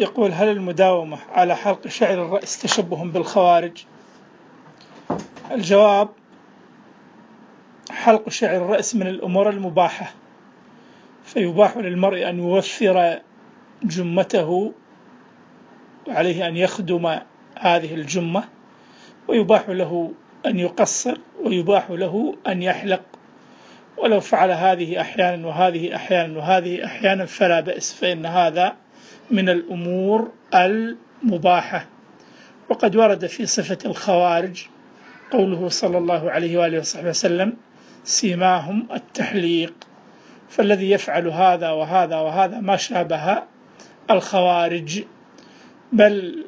يقول هل المداومة على حلق شعر الرأس تشبه بالخوارج؟ الجواب حلق شعر الرأس من الأمور المباحة فيباح للمرء أن يوفر جمته وعليه أن يخدم هذه الجمة ويباح له أن يقصر ويباح له أن يحلق. ولو فعل هذه أحيانا وهذه أحيانا وهذه أحيانا فلا بأس فإن هذا من الأمور المباحة. وقد ورد في صفة الخوارج قوله صلى الله عليه وآله وصحبه وسلم سيماهم التحليق. فالذي يفعل هذا وهذا وهذا ما شابه الخوارج بل